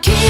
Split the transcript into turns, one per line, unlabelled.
keep